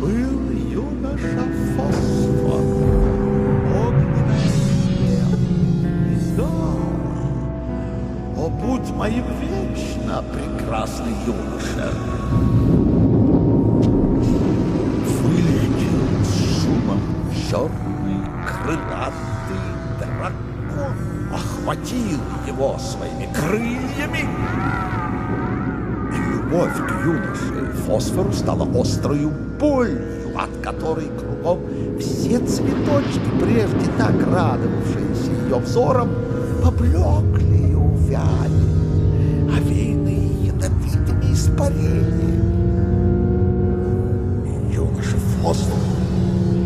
был юноша Фосфор. Огненный Да. О, будь моим вечно, прекрасный юноша. Вылетел с шумом черный крылатый дракон. Охватил его своими крыльями. Любовь к юноше фосфору стала острою болью, от которой кругом все цветочки, прежде так радовавшиеся ее взором, поблекли и увяли, овеянные ядовитыми испарениями. Юноша фосфор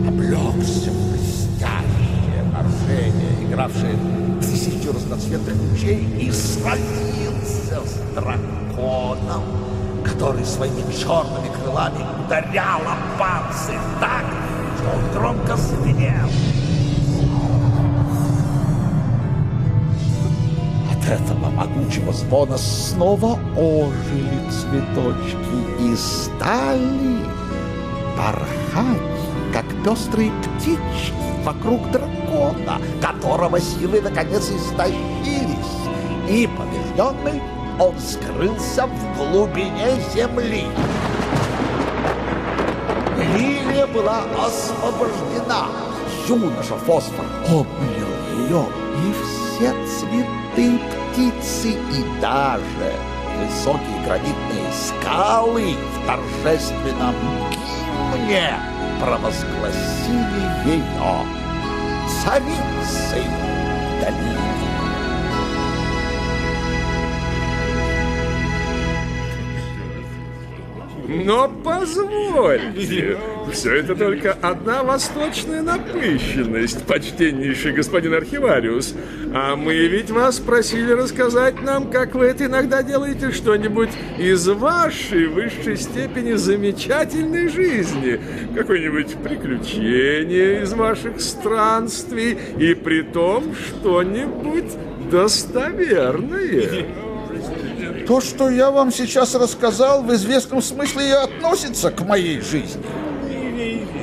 облегся в блестящее оружие, игравшее тысячу разноцветных лучей, и сразился с драконом, который своими черными крылами ударял о так, что он громко звенел. От этого могучего звона снова ожили цветочки и стали порхать, как пестрые птички вокруг дракона, которого силы наконец истощились, и побежденный он скрылся в глубине земли. Лилия была освобождена. Юноша Фосфор обнял ее, и все цветы, птицы и даже высокие гранитные скалы в торжественном гимне провозгласили ее царицей долины. Но позвольте, все это только одна восточная напыщенность, почтеннейший господин архивариус. А мы ведь вас просили рассказать нам, как вы это иногда делаете что-нибудь из вашей высшей степени замечательной жизни. Какое-нибудь приключение из ваших странствий, и при том что-нибудь достоверное. То, что я вам сейчас рассказал, в известном смысле и относится к моей жизни.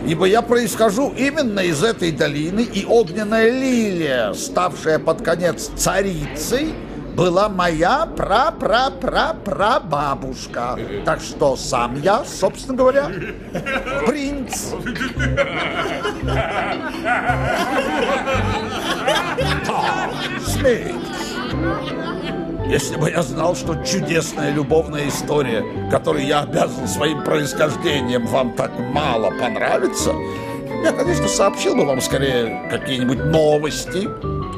Ибо я происхожу именно из этой долины, и огненная лилия, ставшая под конец царицей, была моя пра-пра-пра-пра-бабушка. Так что сам я, собственно говоря, принц. Да, смейтесь. Если бы я знал, что чудесная любовная история, которой я обязан своим происхождением, вам так мало понравится, я, конечно, сообщил бы вам скорее какие-нибудь новости,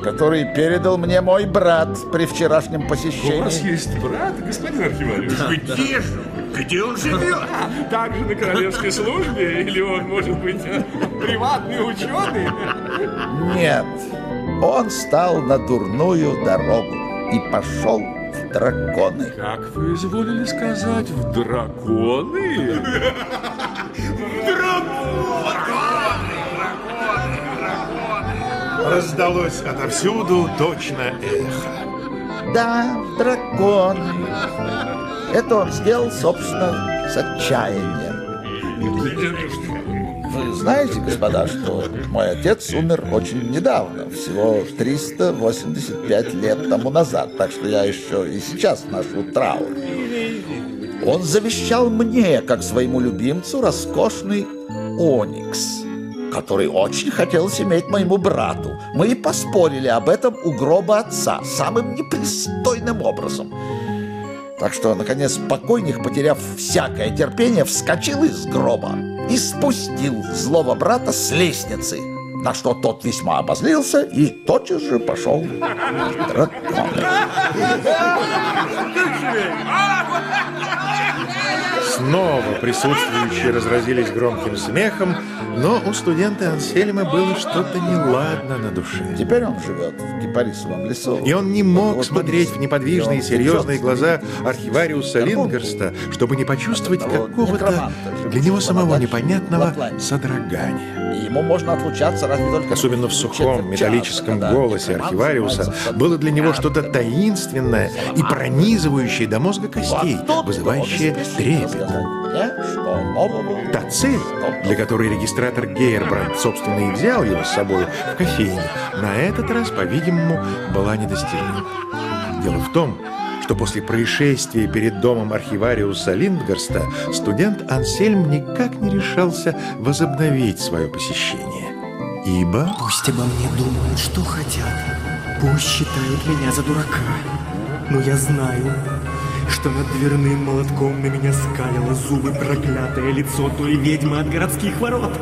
которые передал мне мой брат при вчерашнем посещении. У вас есть брат, господин архивариус? Где же? Где он живет? Также на королевской службе? Или он, может быть, приватный ученый? Нет, он стал на дурную дорогу и пошел в драконы. Как вы изволили сказать, в драконы? Раздалось отовсюду точно эхо. Да, в драконы. Это он сделал, собственно, с отчаянием. Вы знаете, господа, что мой отец умер очень недавно, всего 385 лет тому назад, так что я еще и сейчас ношу траур. Он завещал мне, как своему любимцу, роскошный оникс, который очень хотелось иметь моему брату. Мы и поспорили об этом у гроба отца самым непристойным образом. Так что, наконец, покойник, потеряв всякое терпение, вскочил из гроба и спустил злого брата с лестницы, На что тот весьма обозлился и тотчас же пошел драконом. Снова присутствующие разразились громким смехом, но у студента Ансельма было что-то неладно на душе. Теперь он живет в Кипарисовом лесу. И он не мог Вот смотреть в неподвижные серьезные глаза архивариуса. Лингерста, чтобы не почувствовать какого-то для него самого непонятного содрогания. Ему можно отлучаться разве только... Особенно в сухом металлическом голосе архивариуса было для него что-то таинственное и пронизывающее до мозга костей, вызывающее трепет. Что нового... Та цель, для которой регистратор Гейербранд, собственно, и взял его с собой в кофейню, на этот раз, по-видимому, была недостижима. Дело в том, что после происшествия перед домом архивариуса Линдгарста студент Ансельм никак не решался возобновить свое посещение. Ибо... Пусть обо мне думают, что хотят. Пусть считают меня за дурака. Но я знаю, что над дверным молотком на меня скалило зубы проклятое лицо той ведьмы от городских ворот.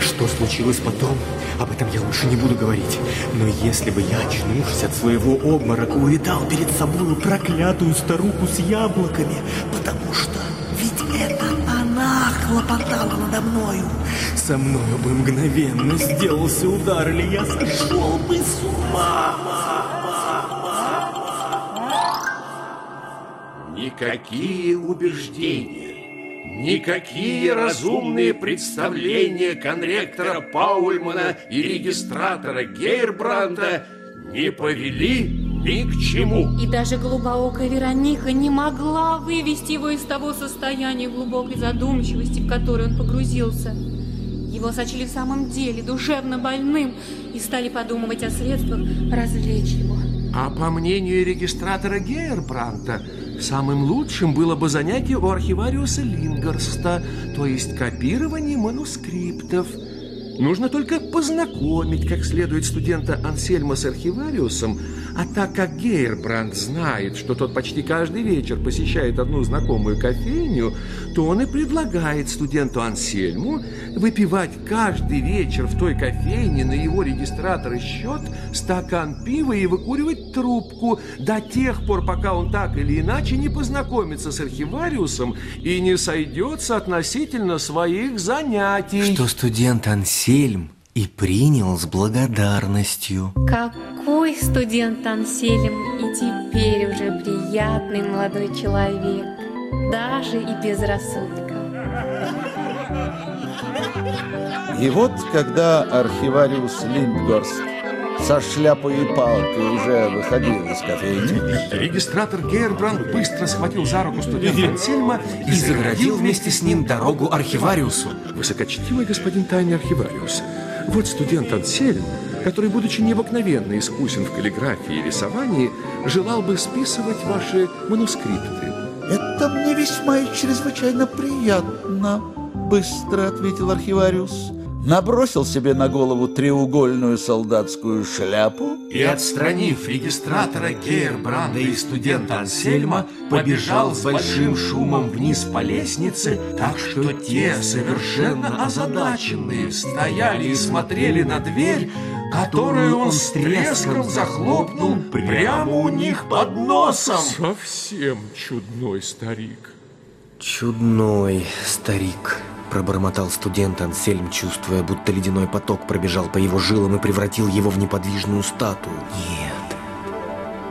Что случилось потом, об этом я лучше не буду говорить. Но если бы я, очнувшись от своего обморока, увидал перед собой проклятую старуху с яблоками, потому что ведь это она хлопотала надо мною. Со мною бы мгновенно сделался удар, или я сошел бы с ума. Никакие убеждения, никакие разумные представления конректора Паульмана и регистратора Гейрбранда не повели ни к чему. И даже глубокая Вероника не могла вывести его из того состояния глубокой задумчивости, в которое он погрузился. Его сочли в самом деле душевно больным и стали подумывать о средствах развлечь его. А по мнению регистратора Гейрбранта, самым лучшим было бы занятие у архивариуса Лингарста, то есть копирование манускриптов. Нужно только познакомить как следует студента Ансельма с архивариусом, а так как Гейрбранд знает, что тот почти каждый вечер посещает одну знакомую кофейню, то он и предлагает студенту Ансельму выпивать каждый вечер в той кофейне на его регистратора счет стакан пива и выкуривать трубку до тех пор, пока он так или иначе не познакомится с архивариусом и не сойдется относительно своих занятий. Что студент Ансельм и принял с благодарностью. Какой студент Ансельм и теперь уже приятный молодой человек, даже и без рассудка. И вот, когда архивариус Линдгорст со шляпой и палкой уже выходил из кофейни, Регистратор Гейрбранд быстро схватил за руку студента Ансельма И загородил вместе с ним дорогу архивариусу. Высокочтимый господин тайный архивариус, вот студент Ансельм, который, будучи необыкновенно искусен в каллиграфии и рисовании, желал бы списывать ваши манускрипты. «Это мне весьма и чрезвычайно приятно», — быстро ответил архивариус. Набросил себе на голову треугольную солдатскую шляпу И, отстранив регистратора Гейрбранда и студента Ансельма, побежал с большим шумом вниз по лестнице, так что те, совершенно озадаченные, стояли и смотрели на дверь, которую он с треском захлопнул прямо у них под носом. Совсем чудной старик. Чудной старик, пробормотал студент Ансельм, чувствуя, будто ледяной поток пробежал по его жилам и превратил его в неподвижную статую. Нет,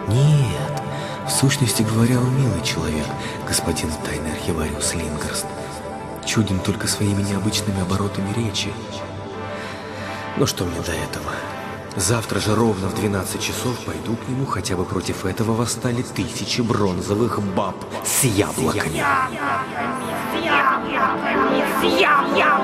нет, в сущности говоря, он милый человек, господин тайный архивариус Лингерст. Чуден только своими необычными оборотами речи. Но что мне до этого? Завтра же ровно в 12 часов пойду к нему, хотя бы против этого восстали тысячи бронзовых баб с яблоками. С яблоками, с яблоками,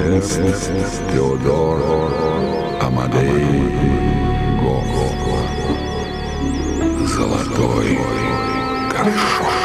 Эрнст Теодор Амадей Гого. Золотой горшок.